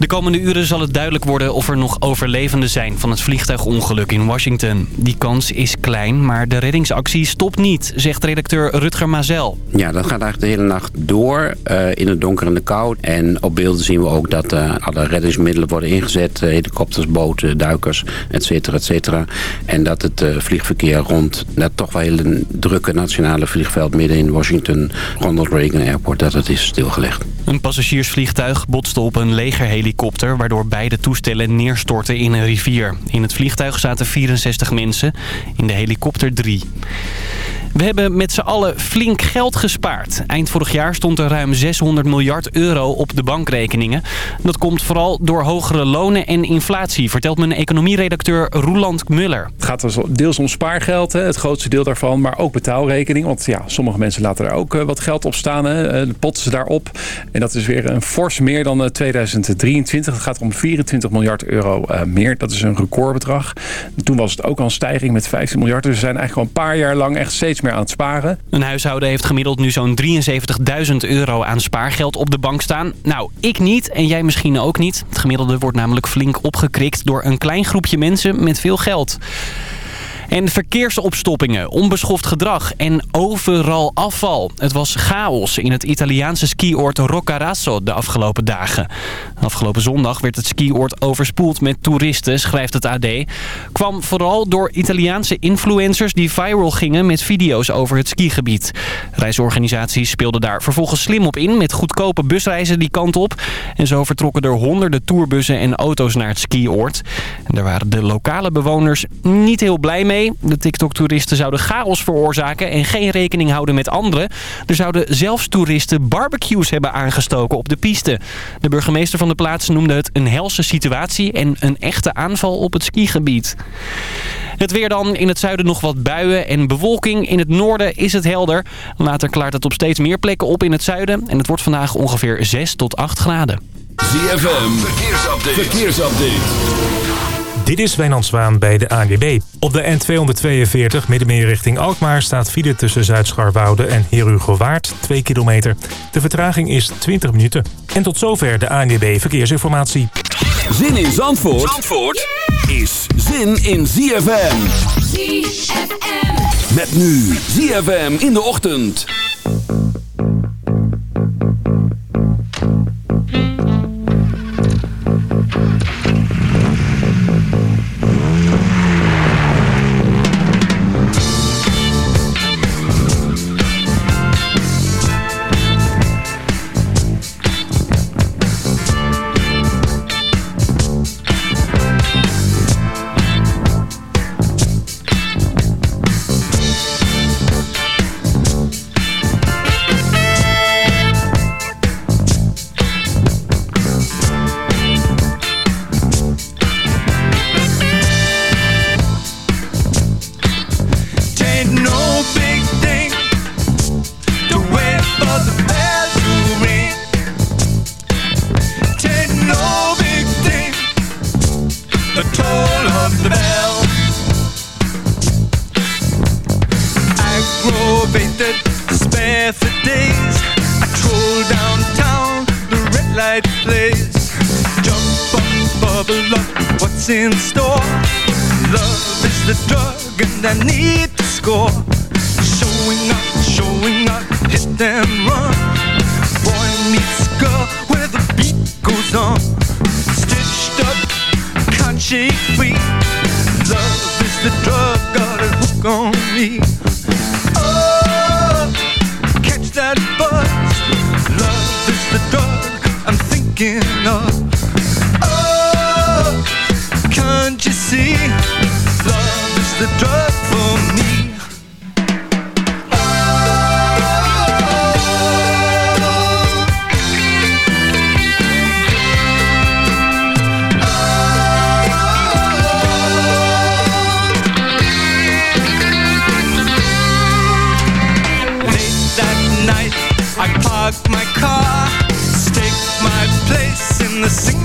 De komende uren zal het duidelijk worden of er nog overlevenden zijn van het vliegtuigongeluk in Washington. Die kans is klein, maar de reddingsactie stopt niet, zegt redacteur Rutger Mazel. Ja, dat gaat eigenlijk de hele nacht door uh, in het donker en de kou. En op beelden zien we ook dat uh, alle reddingsmiddelen worden ingezet. Uh, helikopters, boten, duikers, et cetera, et cetera. En dat het vliegverkeer rond dat toch wel hele drukke nationale vliegveld midden in Washington, Ronald Reagan Airport, dat het is stilgelegd. Een passagiersvliegtuig botste op een legerhelikopter helikopter... waardoor beide toestellen neerstortten in een rivier. In het vliegtuig zaten 64 mensen, in de helikopter 3. We hebben met z'n allen flink geld gespaard. Eind vorig jaar stond er ruim 600 miljard euro op de bankrekeningen. Dat komt vooral door hogere lonen en inflatie, vertelt mijn economieredacteur Roeland Muller. Het gaat dus deels om spaargeld, het grootste deel daarvan, maar ook betaalrekening. Want ja, sommige mensen laten daar ook eh, wat geld op staan, de potten ze daarop. En dat is weer een fors meer dan 2023. Het gaat om 24 miljard euro eh, meer. Dat is een recordbedrag. Toen was het ook al een stijging met 15 miljard. Dus we zijn eigenlijk al een paar jaar lang echt steeds meer aan het sparen. Een huishouden heeft gemiddeld nu zo'n 73.000 euro aan spaargeld op de bank staan. Nou, ik niet en jij misschien ook niet. Het gemiddelde wordt namelijk flink opgekrikt door een klein groepje mensen met veel geld. En verkeersopstoppingen, onbeschoft gedrag en overal afval. Het was chaos in het Italiaanse skioord Roccaraso de afgelopen dagen. Afgelopen zondag werd het skioord overspoeld met toeristen, schrijft het AD. Kwam vooral door Italiaanse influencers die viral gingen met video's over het skigebied. Reisorganisaties speelden daar vervolgens slim op in met goedkope busreizen die kant op. En zo vertrokken er honderden tourbussen en auto's naar het skioord. En daar waren de lokale bewoners niet heel blij mee. De TikTok-toeristen zouden chaos veroorzaken en geen rekening houden met anderen. Er zouden zelfs toeristen barbecues hebben aangestoken op de piste. De burgemeester van de plaats noemde het een helse situatie en een echte aanval op het skigebied. Het weer dan. In het zuiden nog wat buien en bewolking. In het noorden is het helder. Later klaart het op steeds meer plekken op in het zuiden. En het wordt vandaag ongeveer 6 tot 8 graden. ZFM. Verkeersupdate. Verkeersupdate. Dit is Wijnand Zwaan bij de ANWB. Op de N242 middenmeer richting Alkmaar staat file tussen Zuid-Scharwoude en Herugowaard 2 kilometer. De vertraging is 20 minuten. En tot zover de ANWB Verkeersinformatie. Zin in Zandvoort, Zandvoort is zin in ZFM. ZFM. Met nu ZFM in de ochtend. days. I troll downtown, the red light plays Jump up, bubble up, what's in store? Love is the drug and I need to score. Showing up, showing up, hit and run. Boy meets girl where the beat goes on. Stitched up, can't shake free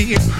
sleep.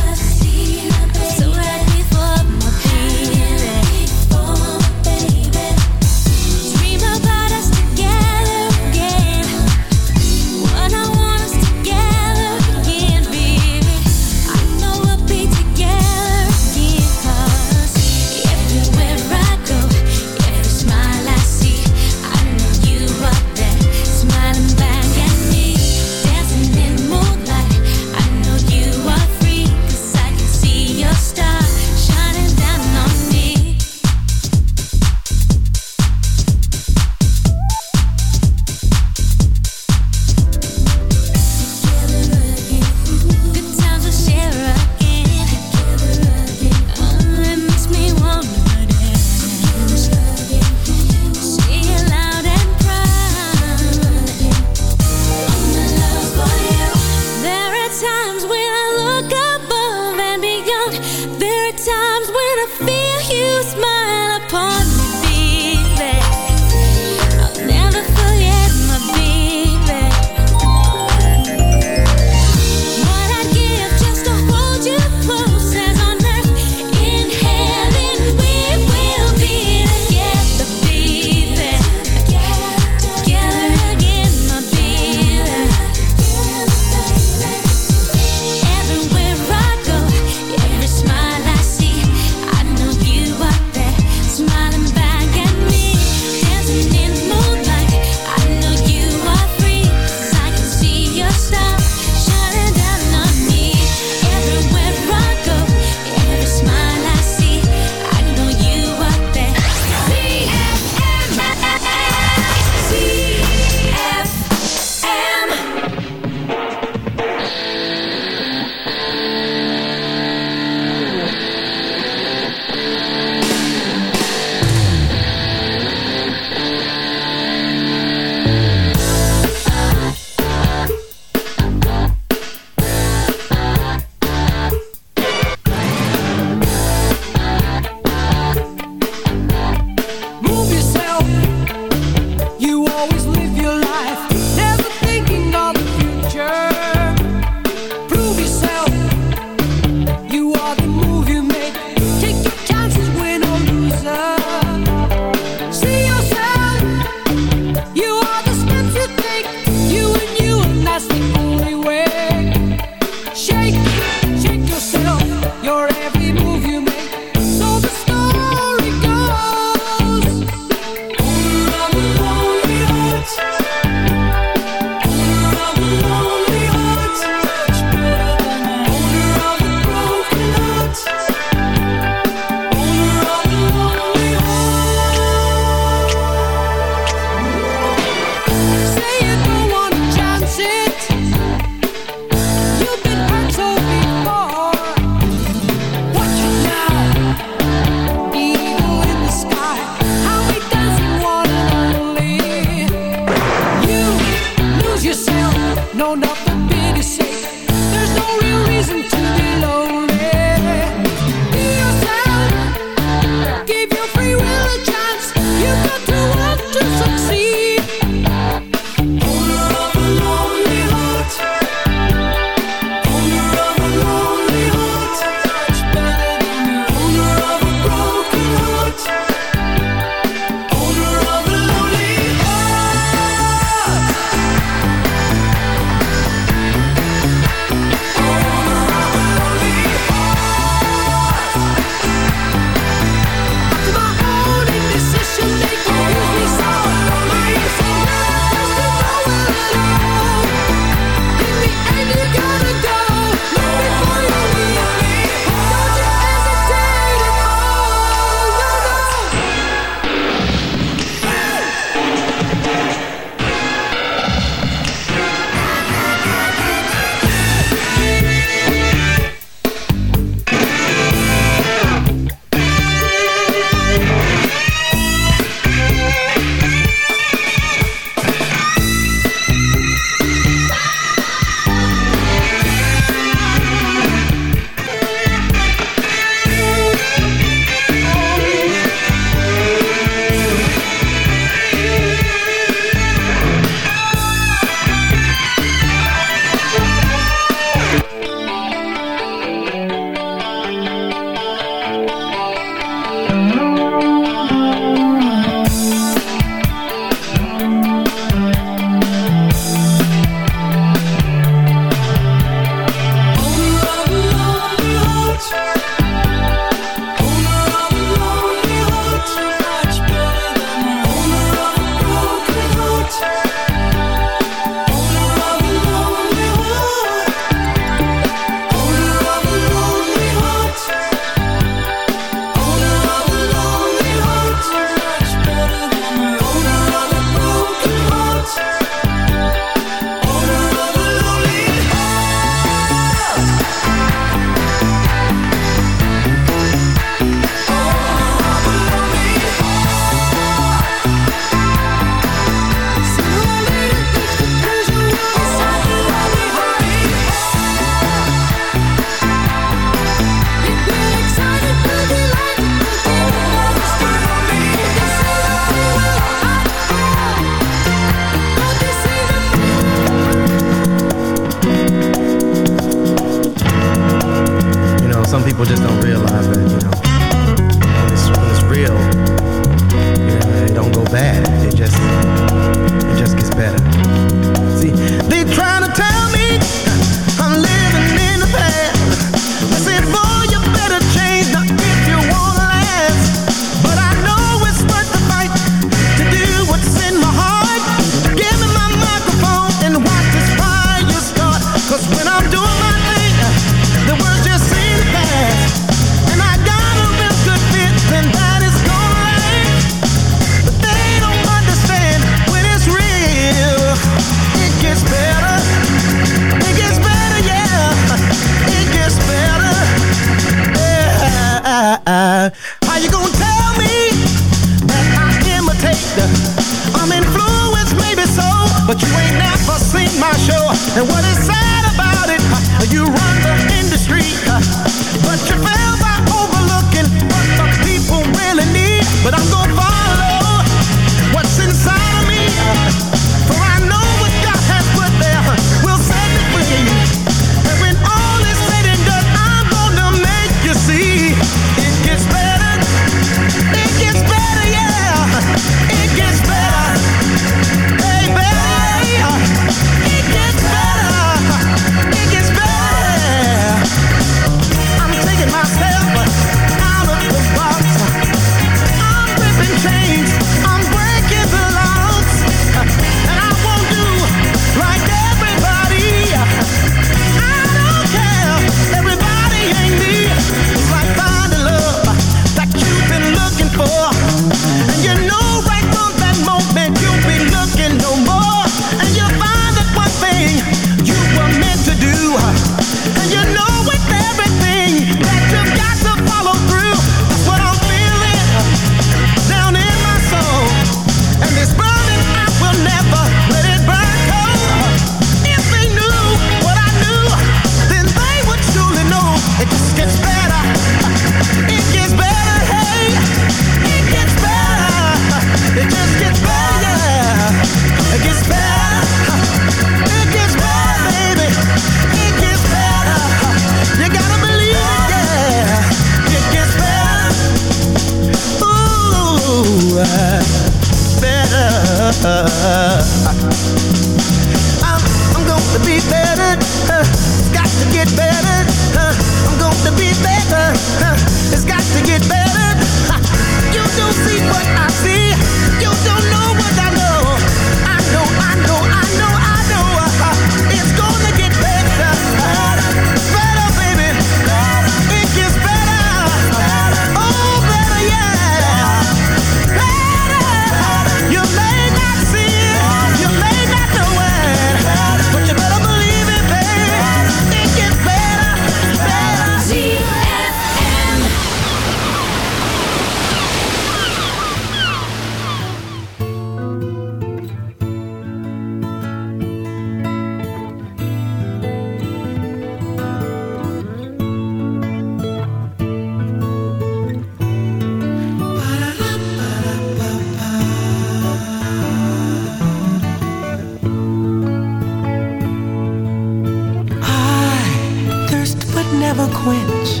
never quench.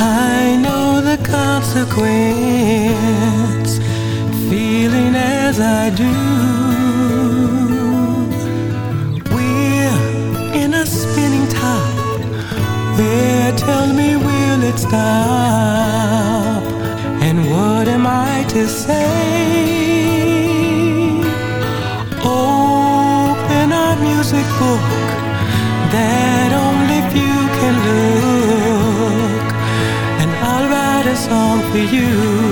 I know the consequence. Feeling as I do. We're in a spinning top They tell me will it stop? And what am I to say? with you.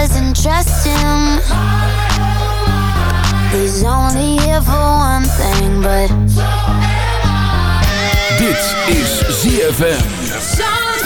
doesn't trust him. He's only here for one thing, but. Dit is ZFM.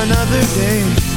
another day.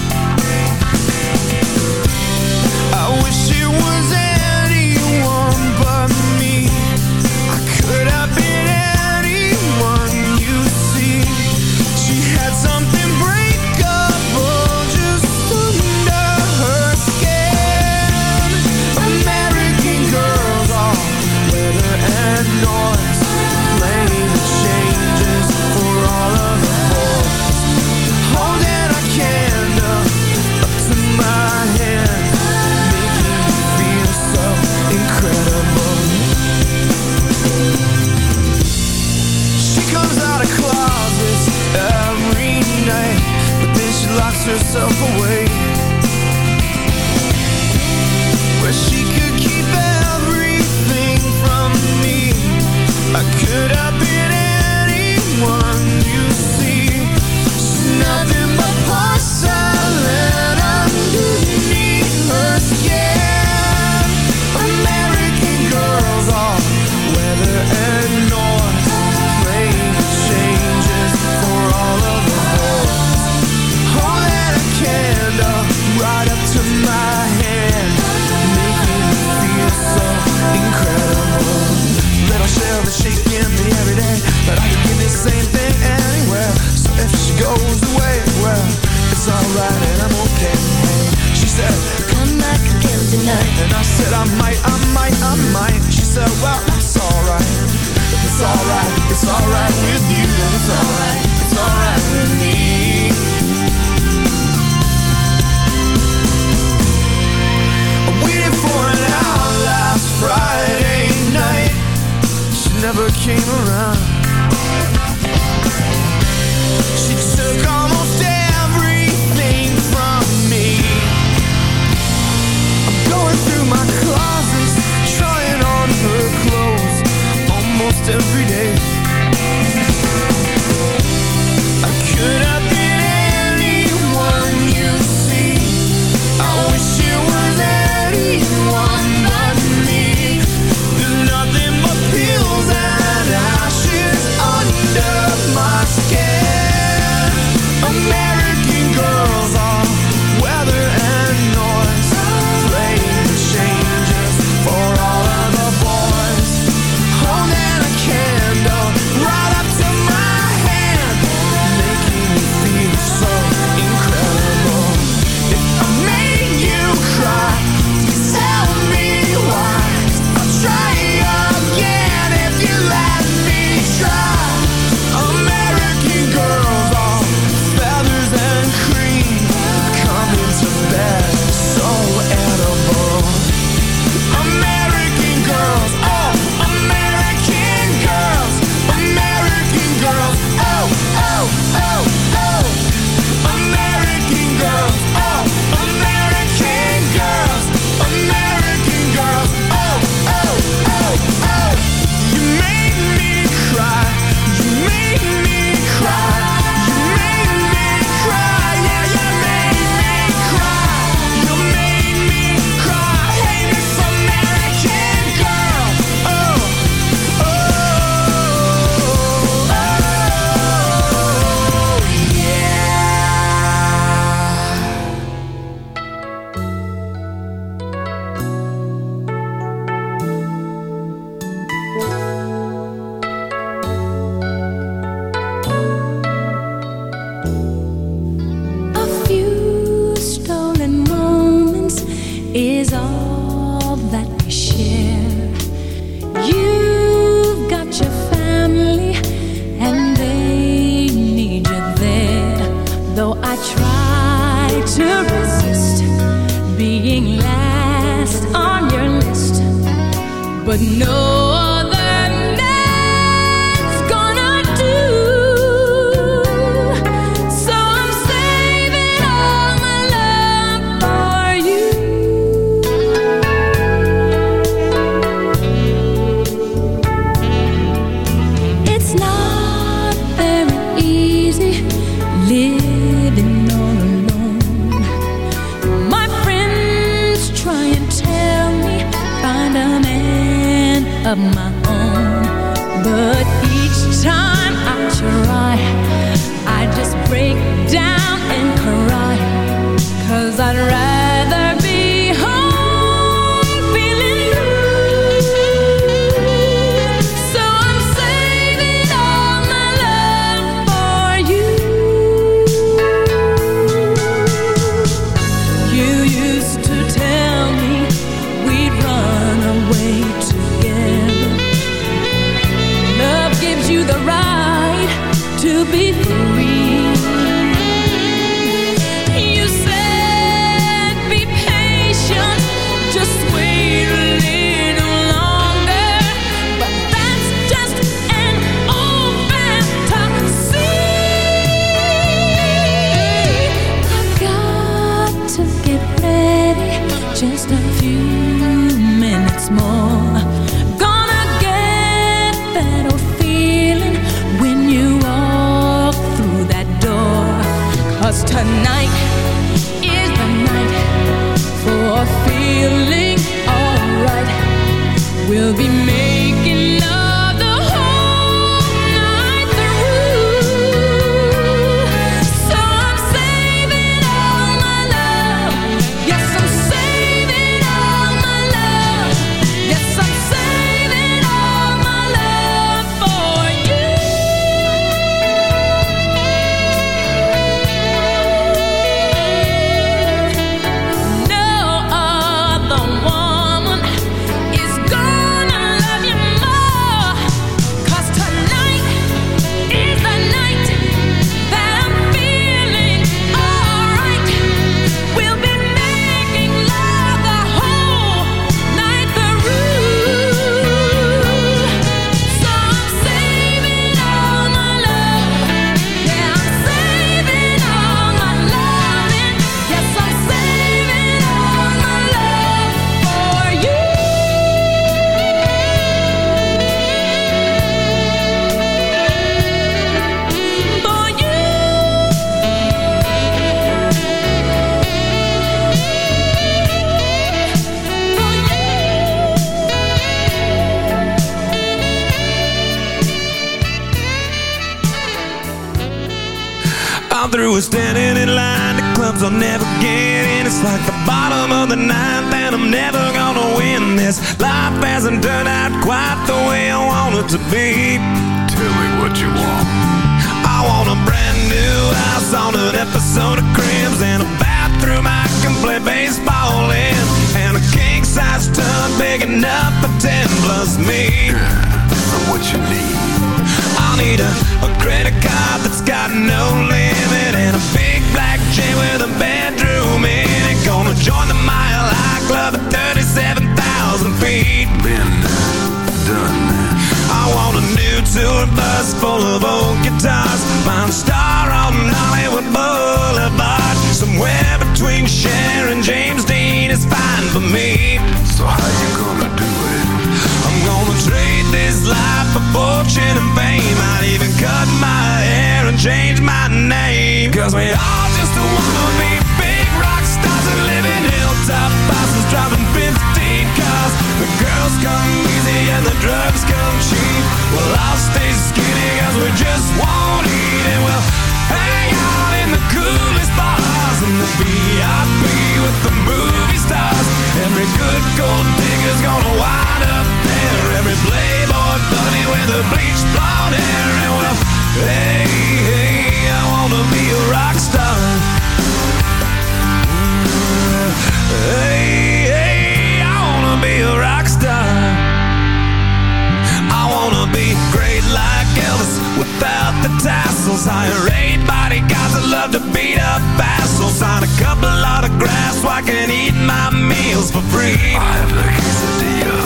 of my me. Tell me what you want. I want a brand new house on an episode of Crims and a bathroom I can play baseball in. And a king size tub big enough for 10 plus me. Girl, what you need. i need a, a credit card for me. So how you gonna do it? I'm gonna trade this life for fortune and fame. I'd even cut my hair and change my name. Cause we all just wanna be with bleached blonde hair and well, hey, hey, I wanna be a rock star. Hey, hey, I wanna be a rock star. I wanna be great like Elvis without the tassels. Hire eight bodyguards that love to beat up assholes. On a couple lot of grass so I can eat my meals for free. I have the quesadilla.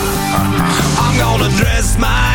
I'm gonna dress my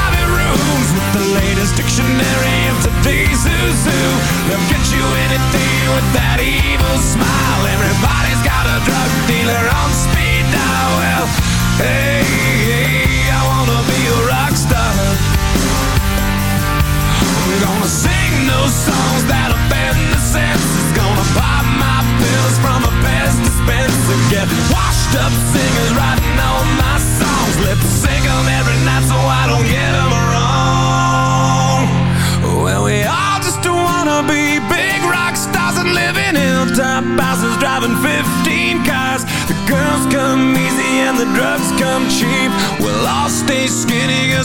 rooms with the latest dictionary of today's who's who. They'll get you anything with that evil smile. Everybody's got a drug dealer on speed dial. Well, hey, hey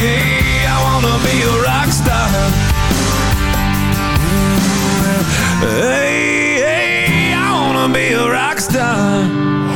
hey, I wanna be a rock star. Hey, hey, I wanna be a rock star.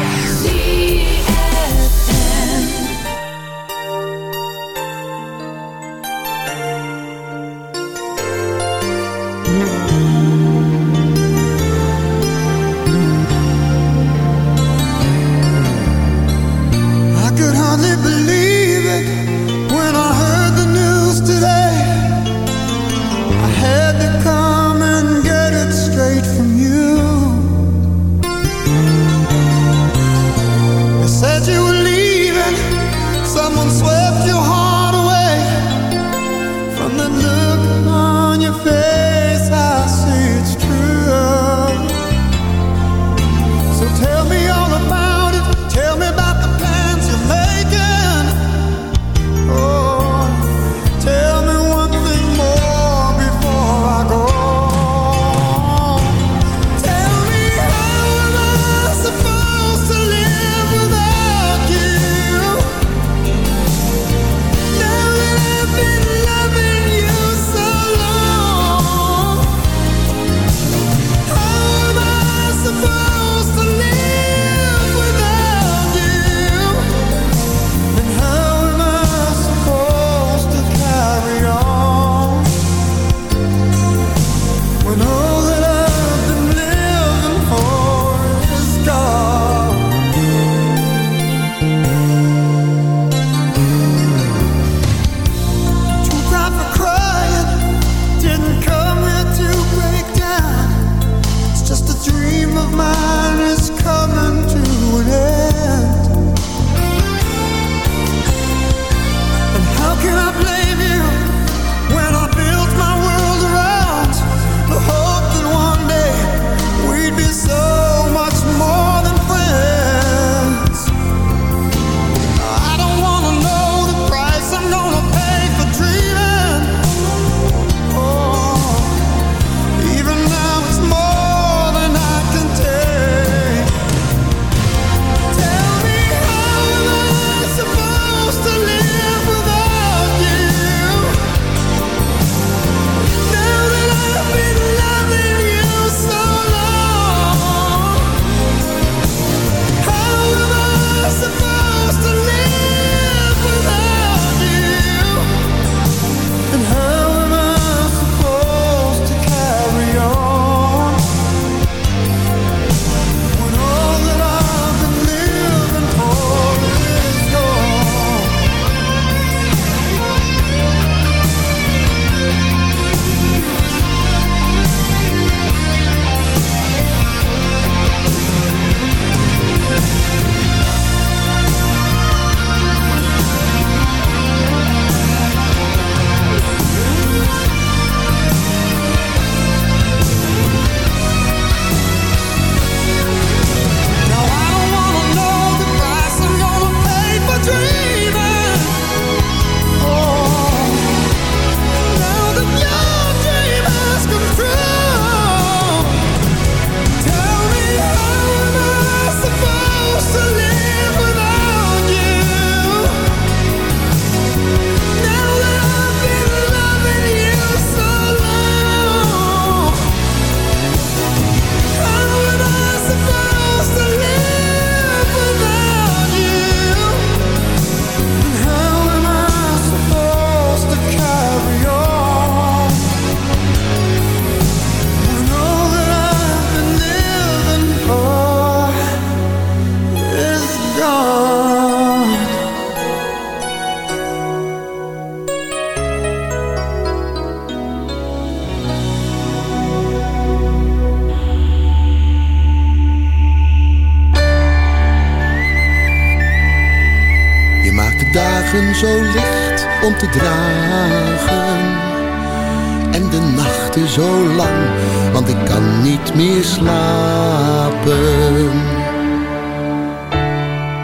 Slapen.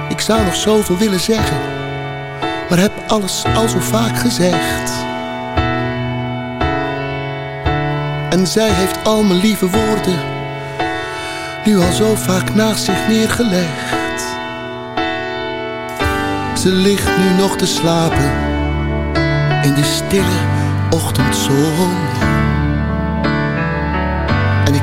Ik zou nog zoveel willen zeggen, maar heb alles al zo vaak gezegd. En zij heeft al mijn lieve woorden nu al zo vaak naast zich neergelegd. Ze ligt nu nog te slapen in de stille ochtendzon.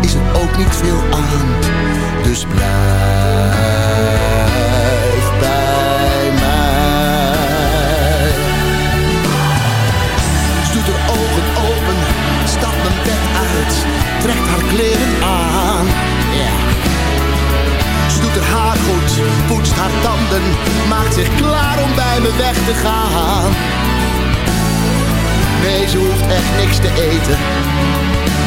is er ook niet veel aan. Dus blijf bij mij. Ze doet haar ogen open, stapt mijn bed uit, trekt haar kleren aan. Ze doet haar haar goed, poetst haar tanden, maakt zich klaar om bij me weg te gaan. Nee, ze hoeft echt niks te eten,